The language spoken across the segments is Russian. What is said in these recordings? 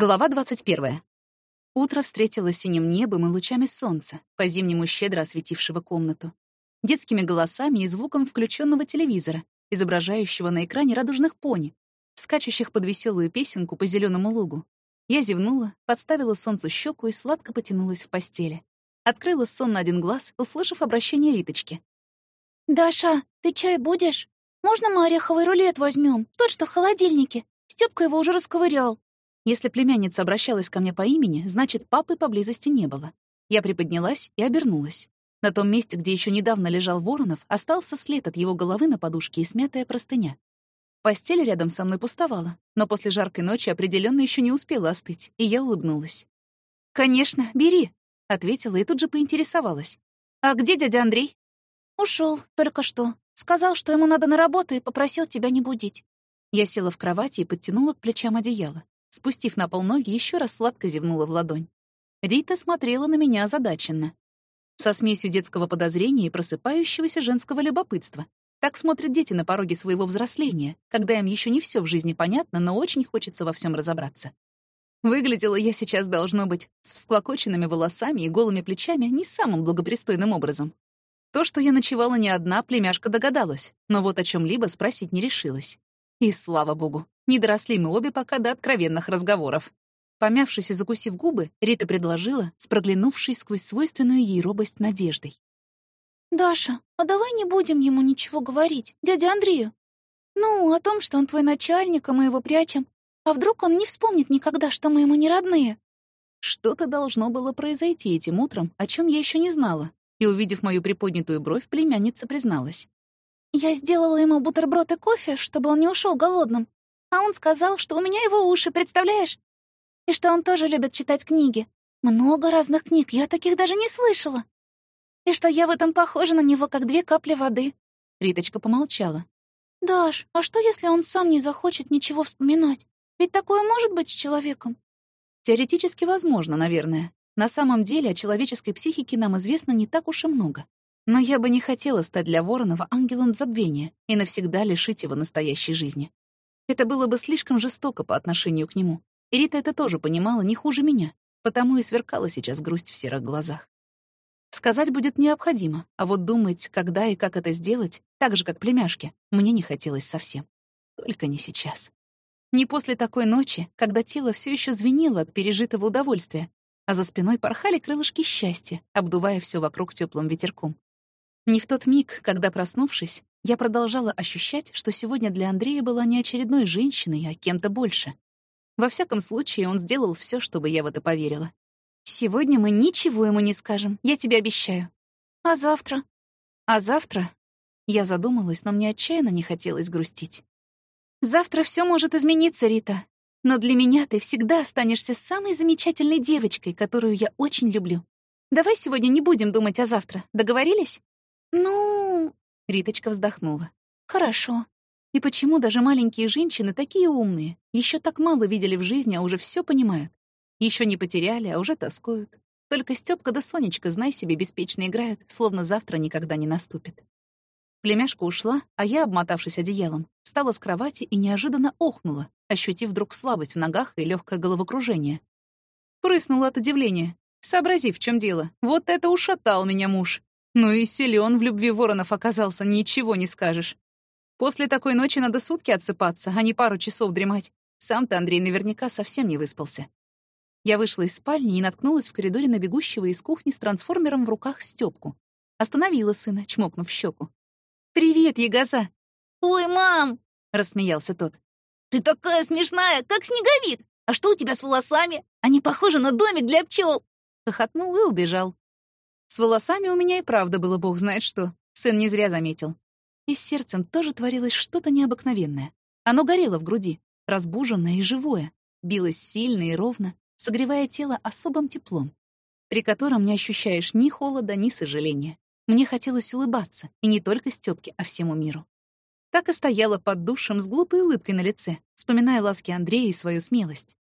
Глава 21. Утро встретило синим небом и лучами солнца, по-зимнему щедро осветившего комнату, детскими голосами и звуком включенного телевизора, изображающего на экране радужных пони, скачущих под веселую песенку по зеленому лугу. Я зевнула, подставила солнцу щеку и сладко потянулась в постели. Открыла сон на один глаз, услышав обращение Риточки. «Даша, ты чай будешь? Можно мы ореховый рулет возьмем? Тот, что в холодильнике. Стёпка его уже расковырял». Если племянница обращалась ко мне по имени, значит, папы поблизости не было. Я приподнялась и обернулась. На том месте, где еще недавно лежал Воронов, остался след от его головы на подушке и смятая простыня. Постель рядом со мной пустовала, но после жаркой ночи определенно еще не успела остыть, и я улыбнулась. «Конечно, бери», — ответила и тут же поинтересовалась. «А где дядя Андрей?» Ушел только что. Сказал, что ему надо на работу и попросил тебя не будить». Я села в кровати и подтянула к плечам одеяло. Спустив на пол ноги, еще раз сладко зевнула в ладонь. Рита смотрела на меня озадаченно. Со смесью детского подозрения и просыпающегося женского любопытства. Так смотрят дети на пороге своего взросления, когда им еще не все в жизни понятно, но очень хочется во всем разобраться. Выглядела я сейчас, должно быть, с всклокоченными волосами и голыми плечами не самым благопристойным образом. То, что я ночевала не одна, племяшка догадалась, но вот о чем либо спросить не решилась. И слава богу, не доросли мы обе пока до откровенных разговоров. Помявшись и закусив губы, Рита предложила, с проглянувшей сквозь свойственную ей робость надеждой. «Даша, а давай не будем ему ничего говорить, дядя Андрею. Ну, о том, что он твой начальник, а мы его прячем. А вдруг он не вспомнит никогда, что мы ему не родные?» Что-то должно было произойти этим утром, о чем я еще не знала, и, увидев мою приподнятую бровь, племянница призналась. «Я сделала ему бутерброд и кофе, чтобы он не ушел голодным. А он сказал, что у меня его уши, представляешь? И что он тоже любит читать книги. Много разных книг, я таких даже не слышала. И что я в этом похожа на него, как две капли воды». Риточка помолчала. «Даш, а что, если он сам не захочет ничего вспоминать? Ведь такое может быть с человеком?» «Теоретически возможно, наверное. На самом деле о человеческой психике нам известно не так уж и много. Но я бы не хотела стать для Воронова ангелом забвения и навсегда лишить его настоящей жизни. Это было бы слишком жестоко по отношению к нему. И Рита это тоже понимала не хуже меня, потому и сверкала сейчас грусть в серых глазах. Сказать будет необходимо, а вот думать, когда и как это сделать, так же, как племяшке, мне не хотелось совсем. Только не сейчас. Не после такой ночи, когда тело все еще звенело от пережитого удовольствия, а за спиной порхали крылышки счастья, обдувая все вокруг теплым ветерком. Не в тот миг, когда, проснувшись, я продолжала ощущать, что сегодня для Андрея была не очередной женщиной, а кем-то больше. Во всяком случае, он сделал все, чтобы я в это поверила. «Сегодня мы ничего ему не скажем, я тебе обещаю». «А завтра?» «А завтра?» Я задумалась, но мне отчаянно не хотелось грустить. «Завтра все может измениться, Рита. Но для меня ты всегда останешься самой замечательной девочкой, которую я очень люблю. Давай сегодня не будем думать о завтра. Договорились? Ну, Риточка вздохнула. Хорошо. И почему даже маленькие женщины такие умные? Еще так мало видели в жизни, а уже все понимают. Еще не потеряли, а уже тоскуют. Только Стёпка да Сонечка, знай себе, беспечно играют, словно завтра никогда не наступит. Племяшка ушла, а я, обмотавшись одеялом, встала с кровати и неожиданно охнула, ощутив вдруг слабость в ногах и легкое головокружение. Прыснула от удивления, сообразив, в чем дело. Вот это ушатал меня муж. Ну и силен в любви воронов оказался, ничего не скажешь. После такой ночи надо сутки отсыпаться, а не пару часов дремать. Сам-то Андрей наверняка совсем не выспался. Я вышла из спальни и наткнулась в коридоре на бегущего из кухни с трансформером в руках Стёпку. Остановила сына, чмокнув в щеку. «Привет, Ягоза!» «Ой, мам!» — рассмеялся тот. «Ты такая смешная, как снеговик! А что у тебя с волосами? Они похожи на домик для пчел!» Хохотнул и убежал. С волосами у меня и правда было бог знает что. Сын не зря заметил. И с сердцем тоже творилось что-то необыкновенное. Оно горело в груди, разбуженное и живое, билось сильно и ровно, согревая тело особым теплом, при котором не ощущаешь ни холода, ни сожаления. Мне хотелось улыбаться, и не только Стёпке, а всему миру. Так и стояла под душем с глупой улыбкой на лице, вспоминая ласки Андрея и свою смелость.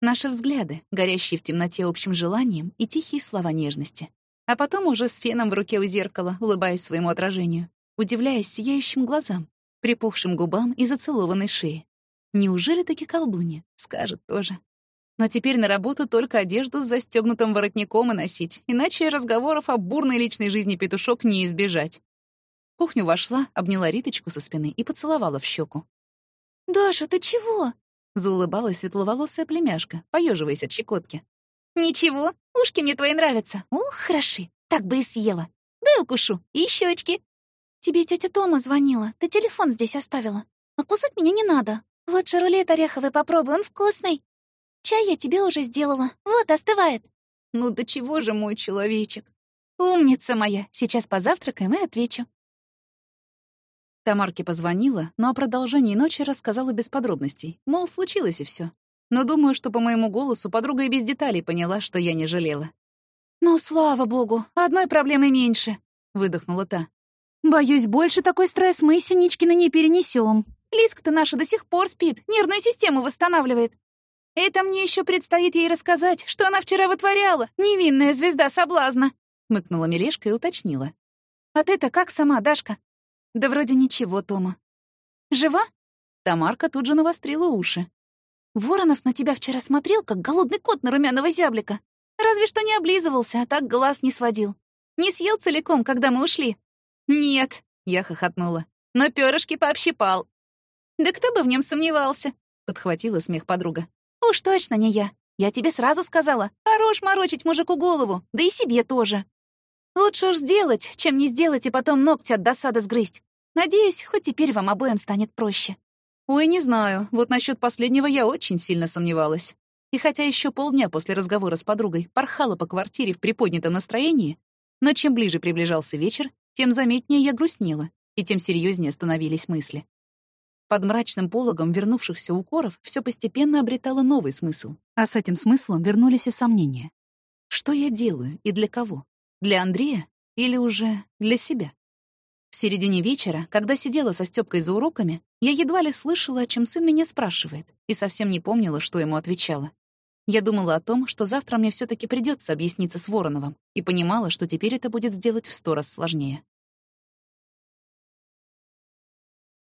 Наши взгляды, горящие в темноте общим желанием и тихие слова нежности. А потом уже с феном в руке у зеркала, улыбаясь своему отражению, удивляясь сияющим глазам, припухшим губам и зацелованной шее. Неужели таки колдунья? Скажет тоже. Но теперь на работу только одежду с застегнутым воротником и носить, иначе разговоров о бурной личной жизни петушок не избежать. В кухню вошла, обняла Риточку со спины и поцеловала в щеку. «Даша, ты чего?» — заулыбалась светловолосая племяшка, поеживаясь от щекотки. «Ничего, ушки мне твои нравятся. Ух, хороши, так бы и съела. Дай укушу, и щечки. Тебе тетя Тома звонила, ты телефон здесь оставила. А кусать меня не надо. Лучше рулет ореховый попробуй, он вкусный. Чай я тебе уже сделала, вот, остывает. Ну до чего же мой человечек? Умница моя, сейчас позавтракаем и отвечу. Тамарке позвонила, но о продолжении ночи рассказала без подробностей. Мол, случилось и все. Но думаю, что по моему голосу подруга и без деталей поняла, что я не жалела. «Ну, слава богу, одной проблемы меньше», — выдохнула та. «Боюсь, больше такой стресс мы, Синичкина, не перенесем. Лиска-то наша до сих пор спит, нервную систему восстанавливает. Это мне еще предстоит ей рассказать, что она вчера вытворяла, невинная звезда соблазна», — мыкнула Мелешка и уточнила. «А ты-то как сама, Дашка?» «Да вроде ничего, Тома». «Жива?» Тамарка тут же навострила уши. «Воронов на тебя вчера смотрел, как голодный кот на румяного зяблика. Разве что не облизывался, а так глаз не сводил. Не съел целиком, когда мы ушли?» «Нет», — я хохотнула, — «но пёрышки пообщипал». «Да кто бы в нем сомневался?» — подхватила смех подруга. «Уж точно не я. Я тебе сразу сказала. Хорош морочить мужику голову, да и себе тоже. Лучше уж сделать, чем не сделать и потом ногти от досады сгрызть. Надеюсь, хоть теперь вам обоим станет проще». «Ой, не знаю. Вот насчет последнего я очень сильно сомневалась. И хотя еще полдня после разговора с подругой порхала по квартире в приподнятом настроении, но чем ближе приближался вечер, тем заметнее я грустнела, и тем серьезнее становились мысли. Под мрачным пологом вернувшихся укоров все постепенно обретало новый смысл. А с этим смыслом вернулись и сомнения. Что я делаю и для кого? Для Андрея или уже для себя? В середине вечера, когда сидела со Стёпкой за уроками, я едва ли слышала, о чем сын меня спрашивает, и совсем не помнила, что ему отвечала. Я думала о том, что завтра мне все таки придется объясниться с Вороновым, и понимала, что теперь это будет сделать в сто раз сложнее.